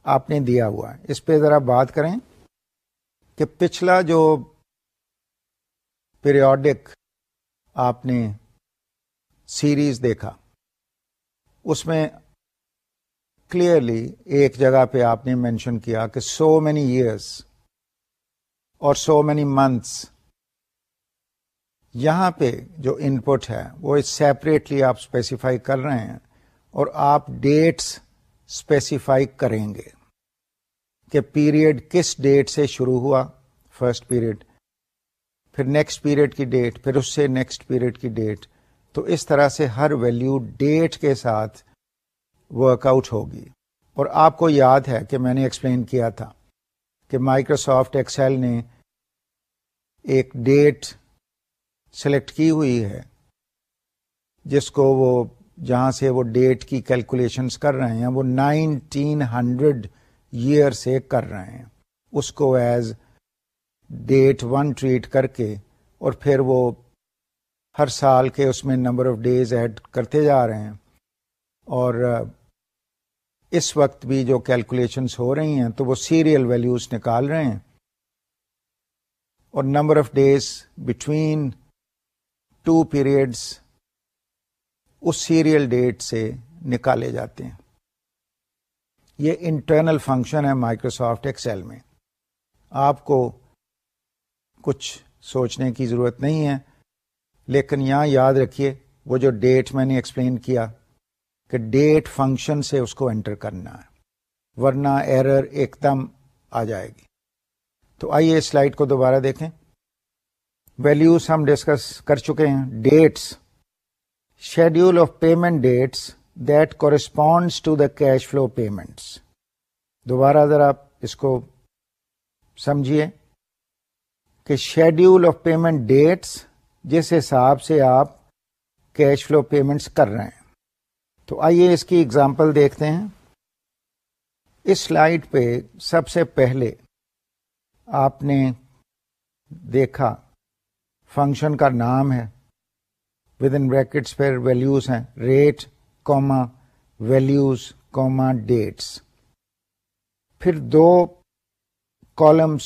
آپ نے دیا ہوا ہے۔ اس پہ ذرا بات کریں۔ کہ پچھلا جو پیریوڈک آپ نے سیریز دیکھا، اس میں کلیئرلی ایک جگہ پہ آپ نے مینشن کیا کہ سو مینی ایئرس اور سو مینی منتھس یہاں پہ جو ان پٹ ہے، وہ سیپریٹلی آپ اسپیسیفائی کر رہے ہیں اور آپ ڈیٹس اسپیسیفائی کریں گے۔ کہ پیریڈ کس ڈیٹ سے شروع ہوا؟ فرسٹ پیریڈ پھر نیکسٹ پیریڈ کی ڈیٹ پھر اس سے نیکسٹ پیریڈ کی ڈیٹ تو اس طرح سے ہر ویلو ڈیٹ کے ساتھ ورک آؤٹ ہوگی. اور آپ کو یاد ہے کہ میں نے ایکسپلین کیا تھا کہ مائکروسافٹ ایکسل نے ایک ڈیٹ سلیکٹ کی ہوئی ہے، جس کو وہ جہاں سے وہ ڈیٹ کی کیلکولیشنس کر رہے ہیں، وہ نائنٹین ہنڈریڈ ایئر سے کر رہے ہیں۔ اس کو ایز ڈیٹ ون ٹریٹ کر کے اور پھر وہ ہر سال کے اس میں نمبر آف ڈیز ایڈ کرتے جا رہے ہیں۔ اور اس وقت بھی جو کیلکولیشنس ہو رہی ہیں تو وہ سیریل ویلیوز نکال رہے ہیں۔ اور number of days between two periods us serial date سے نکالے جاتے ہیں۔ یہ انٹرنل فنکشن ہے مائکروسافٹ ایکسل میں۔ آپ کو کچھ سوچنے کی ضرورت نہیں ہے، لیکن یہاں یاد رکھیے، وہ جو ڈیٹ میں نے ایکسپلین کیا کہ ڈیٹ فنکشن سے اس کو انٹر کرنا ہے، ورنہ ایرر ایک دم آ جائے گی۔ تو آئیے سلائڈ کو دوبارہ دیکھیں۔ ویلوز ہم ڈسکس کر چکے ہیں dates schedule of payment dates that corresponds to the cash flow payments دوبارہ ذرا اس کو سمجھیے کہ شیڈیول آف پیمنٹ ڈیٹس جس حساب سے آپ کیش فلو پیمنٹس کر رہے ہیں۔ تو آئیے اس کی اگزامپل دیکھتے ہیں۔ اس سلائڈ پہ سب سے پہلے آپ نے دیکھا فنکشن کا نام ہے۔ ود ان بریکٹس پھر ویلوز ہیں۔ Rate comma values comma dates پھر دو کالمس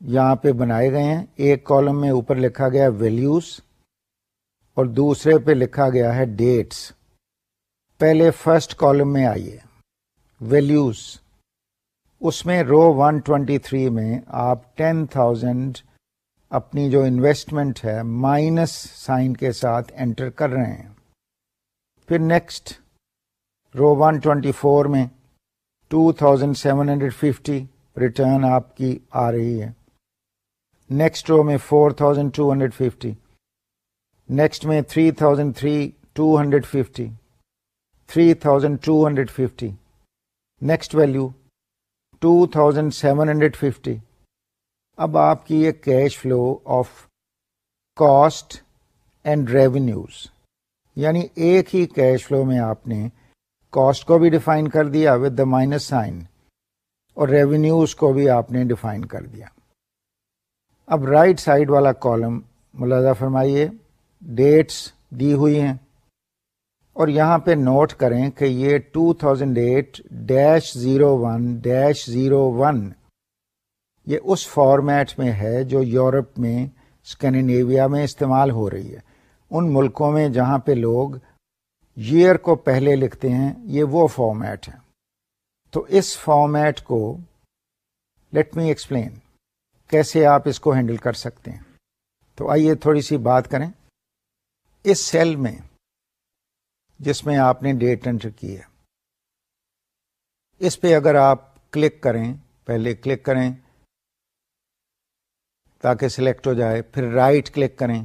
یہاں پہ بنائے گئے ہیں۔ ایک کالم میں اوپر لکھا گیا ویلوز اور دوسرے پہ لکھا گیا ہے ڈیٹس پہلے فرسٹ کالم میں آئیے۔ ویلوز اس میں رو 123 میں آپ 10,000 اپنی جو انویسٹمنٹ ہے مائنس سائن کے ساتھ انٹر کر رہے ہیں۔ پھر نیکسٹ رو 124 میں 2,750 ریٹرن آپ کی آ رہی ہے۔ نیکسٹ رو میں 4,250 نیکسٹ میں 3,003 250 3,250 نیکسٹ ویلو 2750 اب آپ کی یہ cash flow of cost and revenues یعنی ایک ہی کیش فلو میں آپ نے کاسٹ کو بھی ڈیفائن کر دیا ود دا مائنس سائن اور ریونیوز کو بھی آپ نے ڈیفائن کر دیا۔ اب رائٹ right سائڈ والا کالم ملازہ فرمائیے ڈیٹس دی ہوئی ہیں۔ اور یہاں پہ نوٹ کریں کہ یہ 2008 dash zero one dash zero one یہ اس فارمیٹ میں ہے جو یورپ میں اسکینڈینیویا میں استعمال ہو رہی ہے۔ ان ملکوں میں جہاں پہ لوگ ایئر کو پہلے لکھتے ہیں، یہ وہ فارمیٹ ہے۔ تو اس فارمیٹ کو لیٹ می ایکسپلین کیسے آپ اس کو ہینڈل کر سکتے ہیں۔ تو آئیے تھوڑی سی بات کریں۔ اس سیل میں جس میں آپ نے ڈیٹ انٹر کی ہے، اس پہ اگر آپ کلک کریں، پہلے کلک کریں تاکہ سلیکٹ ہو جائے، پھر رائٹ کلک کریں۔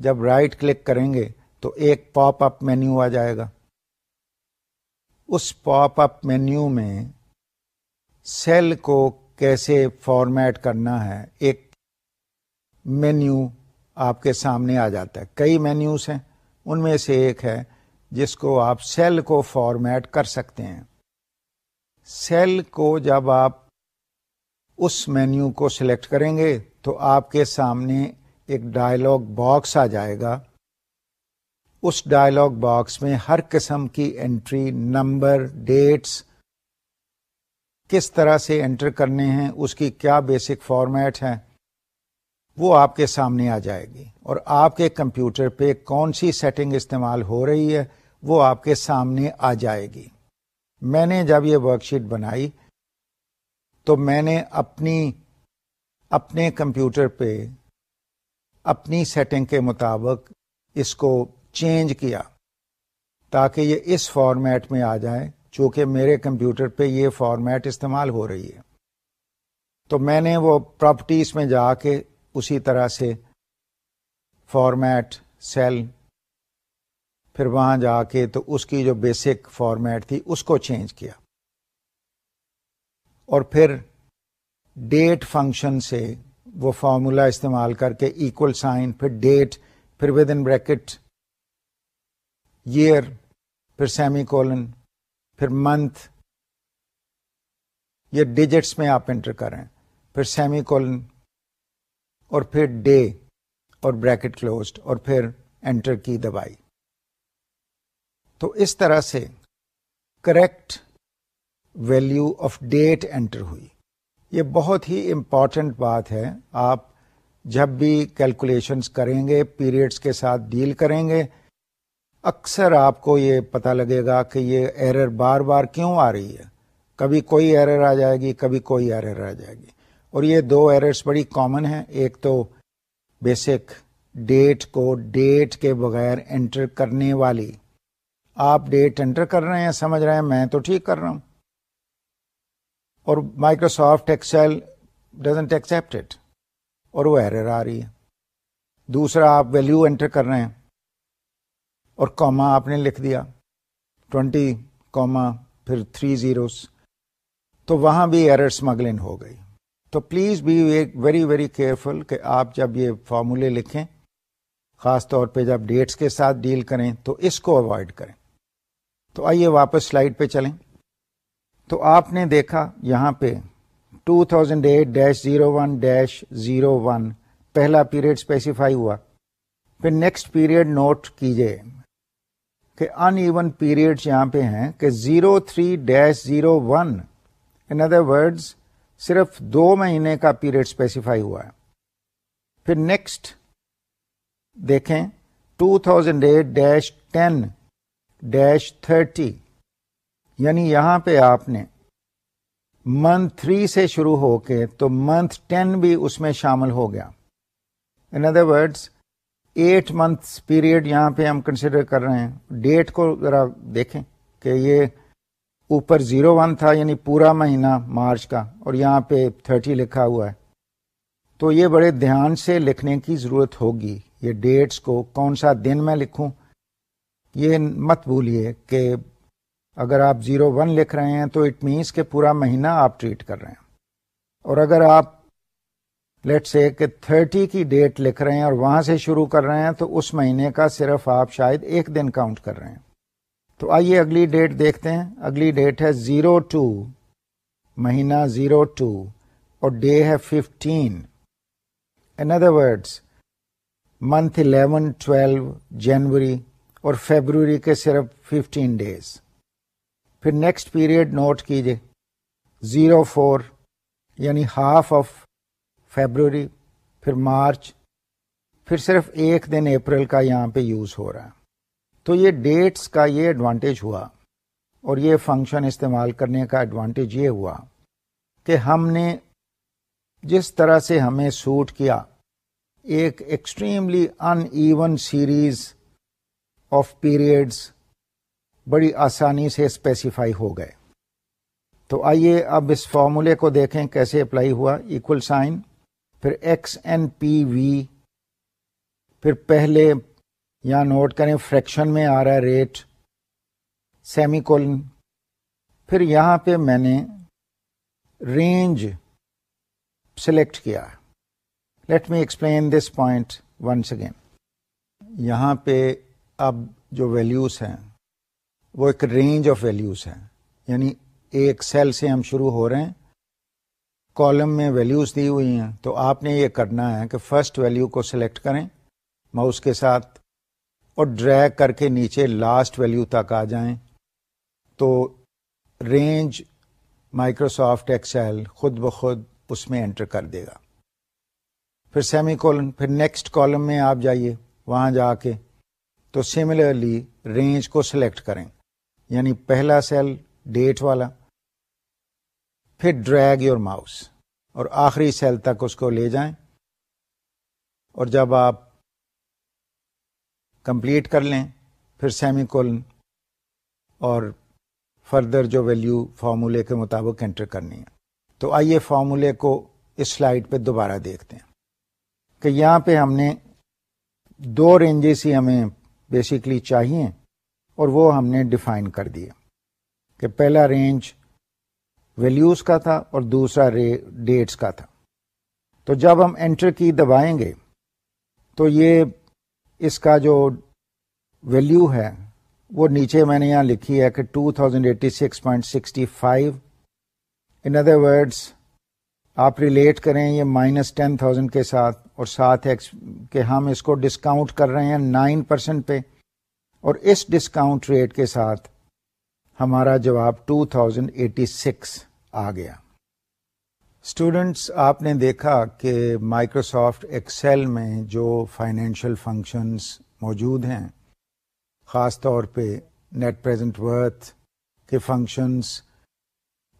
جب رائٹ کلک کریں گے تو ایک پاپ اپ مینیو آ جائے گا۔ اس پاپ اپ مینیو میں سیل کو کیسے فارمیٹ کرنا ہے، ایک مینیو آپ کے سامنے آ جاتا ہے۔ کئی مینیوز ہیں، ان میں سے ایک ہے جس کو آپ سیل کو فارمیٹ کر سکتے ہیں۔ سیل کو جب آپ اس مینیو کو سلیکٹ کریں گے تو آپ کے سامنے ایک ڈائلگ باکس آ جائے گا۔ اس ڈائلگ باکس میں ہر قسم کی انٹری، نمبر، ڈیٹس کس طرح سے انٹر کرنے ہیں، اس کی کیا بیسک فارمیٹ ہے وہ آپ کے سامنے آ جائے گی۔ اور آپ کے کمپیوٹر پہ کون سی سیٹنگ استعمال ہو رہی ہے، وہ آپ کے سامنے آ جائے گی۔ میں نے جب یہ ورک شیٹ بنائی، تو میں نے اپنی، اپنے کمپیوٹر پہ اپنی سیٹنگ کے مطابق اس کو چینج کیا تاکہ یہ اس فارمیٹ میں آ جائے، چونکہ میرے کمپیوٹر پہ یہ فارمیٹ استعمال ہو رہی ہے۔ تو میں نے وہ پراپرٹیز میں جا کے اسی طرح سے فارمیٹ سیل پھر وہاں جا کے تو اس کی جو بیسک فارمیٹ تھی اس کو چینج کیا۔ اور پھر ڈیٹ فنکشن سے وہ فارمولا استعمال کر کے ایکول سائن پھر ڈیٹ پھر ود ان بریکٹ ایئر پھر سیمی کولن پھر منتھ یہ ڈیجٹس میں آپ انٹر کریں، پھر سیمی کولن اور پھر ڈے اور بریکٹ کلوزڈ اور پھر انٹر کی دبائی۔ تو اس طرح سے correct value of date enter ہوئی۔ یہ بہت ہی امپورٹنٹ بات ہے۔ آپ جب بھی کیلکولیشنس کریں گے پیریڈس کے ساتھ ڈیل کریں گے، اکثر آپ کو یہ پتا لگے گا کہ یہ ایرر بار بار کیوں آ رہی ہے۔ کبھی کوئی ایرر آ جائے گی، کبھی کوئی ایرر آ جائے گی۔ اور یہ دو ایررس بڑی کامن ہیں۔ ایک تو بیسک ڈیٹ کو ڈیٹ کے بغیر انٹر کرنے والی۔ آپ ڈیٹ انٹر کر رہے ہیں، سمجھ رہے ہیں، میں تو ٹھیک کر رہا ہوں۔ اور Microsoft Excel doesn't accept it اور وہ ایرر آ رہی ہے۔ دوسرا، آپ ویلو انٹر کر رہے ہیں۔ اور کوما آپ نے لکھ دیا۔ ٹوینٹی کوما پھر تھری زیروز تو وہاں بھی ایرر اسمگلنگ ہو گئی۔ تو please be very very careful کہ آپ جب یہ فارمولے لکھیں، خاص طور پہ جب ڈیٹس کے ساتھ ڈیل کریں، تو اس کو اوائڈ کریں۔ تو آئیے واپس سلائڈ پہ چلیں۔ تو آپ نے دیکھا یہاں پہ 2008-01-01 پہلا پیریڈ اسپیسیفائی ہوا۔ پھر نیکسٹ پیریڈ نوٹ کیجیے کہ ان ایون پیریڈ یہاں پہ ہیں کہ 03-01 ان ادر ورڈز صرف دو مہینے کا پیریڈ اسپیسیفائی ہوا۔ ہے پھر نیکسٹ دیکھیں 2008-10-30 یعنی یہاں پہ آپ نے منتھ تھری سے شروع ہو کے تو منتھ ٹین بھی اس میں شامل ہو گیا۔ In other words eight months period یہاں پہ ہم کنسیڈر کر رہے ہیں۔ ڈیٹ کو ذرا دیکھیں کہ یہ اوپر زیرو ون تھا یعنی پورا مہینہ مارچ کا، اور یہاں پہ تھرٹی لکھا ہوا ہے۔ تو یہ بڑے دھیان سے لکھنے کی ضرورت ہوگی۔ یہ ڈیٹس کو کون سا دن میں لکھوں؟ یہ مت بھولیے کہ اگر آپ زیرو ون لکھ رہے ہیں تو اٹ مینس کہ پورا مہینہ آپ ٹریٹ کر رہے ہیں۔ اور اگر آپ لیٹ سے کہ تھرٹی کی ڈیٹ لکھ رہے ہیں اور وہاں سے شروع کر رہے ہیں تو اس مہینے کا صرف آپ شاید ایک دن کاؤنٹ کر رہے ہیں۔ تو آئیے اگلی ڈیٹ دیکھتے ہیں۔ اگلی ڈیٹ ہے زیرو ٹو، مہینہ زیرو ٹو، اور ڈے ہے fifteen in other words month eleven twelve January اور فیبروری کے صرف ففٹین ڈیز پھر نیکسٹ پیریڈ نوٹ کیجیے زیرو فور یعنی ہاف آف فیبروری پھر مارچ پھر صرف ایک دن اپریل کا یہاں پہ یوز ہو رہا ہے. تو یہ ڈیٹس کا یہ ایڈوانٹیج ہوا اور یہ فنکشن استعمال کرنے کا ایڈوانٹیج یہ ہوا کہ ہم نے جس طرح سے ہمیں سوٹ کیا، ایک extremely uneven series of periods بڑی آسانی سے اسپیسیفائی ہو گئے۔ تو آئیے اب اس فارمولے کو دیکھیں کیسے اپلائی ہوا۔ اکول سائن پھر ایکس این پی وی پھر پہلے یہاں نوٹ کریں فریکشن میں آ رہا ہے ریٹ سیمی کولن پھر یہاں پہ میں نے رینج سلیکٹ کیا۔ Let me explain this point once again یہاں پہ اب جو ویلیوز ہیں وہ ایک رینج آف ویلیوز ہے یعنی ایک سیل سے ہم شروع ہو رہے ہیں کالم میں ویلیوز دی ہوئی ہیں۔ تو آپ نے یہ کرنا ہے کہ فرسٹ ویلیو کو سلیکٹ کریں ماؤس کے ساتھ، اور ڈریگ کر کے نیچے لاسٹ ویلیو تک آ جائیں۔ تو رینج مائکروسافٹ ایکسل خود بخود اس میں انٹر کر دے گا۔ پھر سیمی کولن پھر نیکسٹ کالم میں آپ جائیے، وہاں جا کے۔ تو سملرلی رینج کو سلیکٹ کریں۔ یعنی پہلا سیل ڈیٹ والا، پھر ڈریگ یور ماؤس اور آخری سیل تک اس کو لے جائیں اور جب آپ کمپلیٹ کر لیں، پھر سیمی کولن اور فردر جو ویلیو فارمولے کے مطابق انٹر کرنی ہے۔ تو آئیے فارمولے کو اس سلائڈ پہ دوبارہ دیکھتے ہیں کہ یہاں پہ ہم نے دو رینجز ہی ہمیں بیسکلی چاہیے۔ اور وہ ہم نے ڈیفائن کر دیا کہ پہلا رینج ویلیوز کا تھا اور دوسرا ڈیٹس کا تھا۔ تو جب ہم انٹر کی دبائیں گے، تو یہ اس کا جو ویلیو ہے، وہ نیچے میں نے یہاں لکھی ہے کہ two thousand eighty six point sixty five in other words آپ ریلیٹ کریں یہ مائنس ٹین تھاؤزینڈ کے ساتھ اور ساتھ کہ ہم اس کو ڈسکاؤنٹ کر رہے ہیں نائن پرسینٹ پہ۔ اور اس ڈسکاؤنٹ ریٹ کے ساتھ ہمارا جواب ٹو تھاؤزینڈ ایٹی سکس آ گیا۔ اسٹوڈینٹس آپ نے دیکھا کہ مائکروسافٹ ایکسل میں جو فائنینشیل فنکشنز موجود ہیں، خاص طور پہ نیٹ پریزنٹ ورتھ کے فنکشنز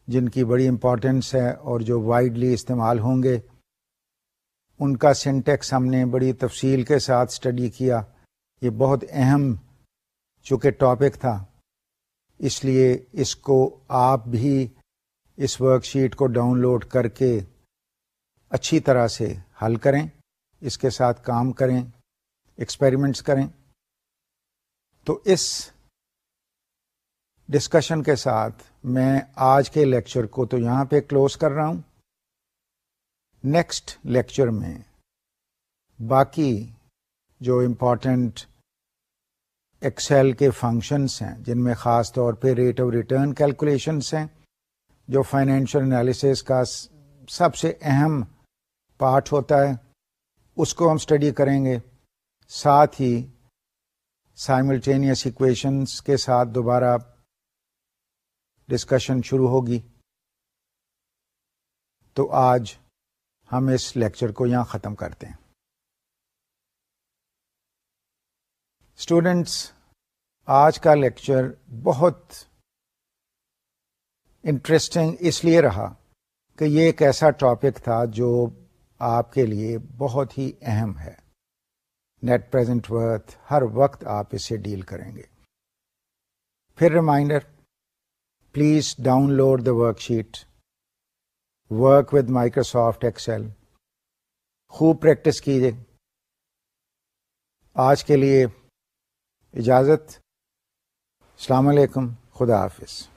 جن کی بڑی امپورٹینس ہے اور جو وائڈلی استعمال ہوں گے، ان کا سینٹیکس ہم نے بڑی تفصیل کے ساتھ اسٹڈی کیا۔ یہ بہت اہم چونکہ ٹاپک تھا، اس لیے اس کو آپ بھی اس ورک شیٹ کو ڈاؤن لوڈ کر کے اچھی طرح سے حل کریں، اس کے ساتھ کام کریں ایکسپیریمنٹس کریں۔ تو اس ڈسکشن کے ساتھ میں آج کے لیکچر کو تو یہاں پہ کلوز کر رہا ہوں۔ نیکسٹ لیکچر میں باقی جو امپورٹنٹ ایکسل کے فنکشنس ہیں، جن میں خاص طور پہ ریٹ آف ریٹرن کیلکولیشنس ہیں، جو فائنینشیل انالیسس کا سب سے اہم پارٹ ہوتا ہے، اس کو ہم اسٹڈی کریں گے۔ ساتھ ہی سائملٹینیس اکویشنس کے ساتھ دوبارہ ڈسکشن شروع ہوگی۔ تو آج ہم اس لیکچر کو یہاں ختم کرتے ہیں۔ اسٹوڈینٹس آج کا لیکچر بہت انٹرسٹنگ اس لیے رہا کہ یہ ایک ایسا ٹاپک تھا جو آپ کے لیے بہت ہی اہم ہے۔ نیٹ پرزینٹ ورتھ ہر وقت آپ اسے ڈیل کریں گے۔ پھر reminder please download the worksheet work with Microsoft Excel خوب پریکٹس کیجیے آج کے لیے اجازت۔ السلام علیکم خدا حافظ۔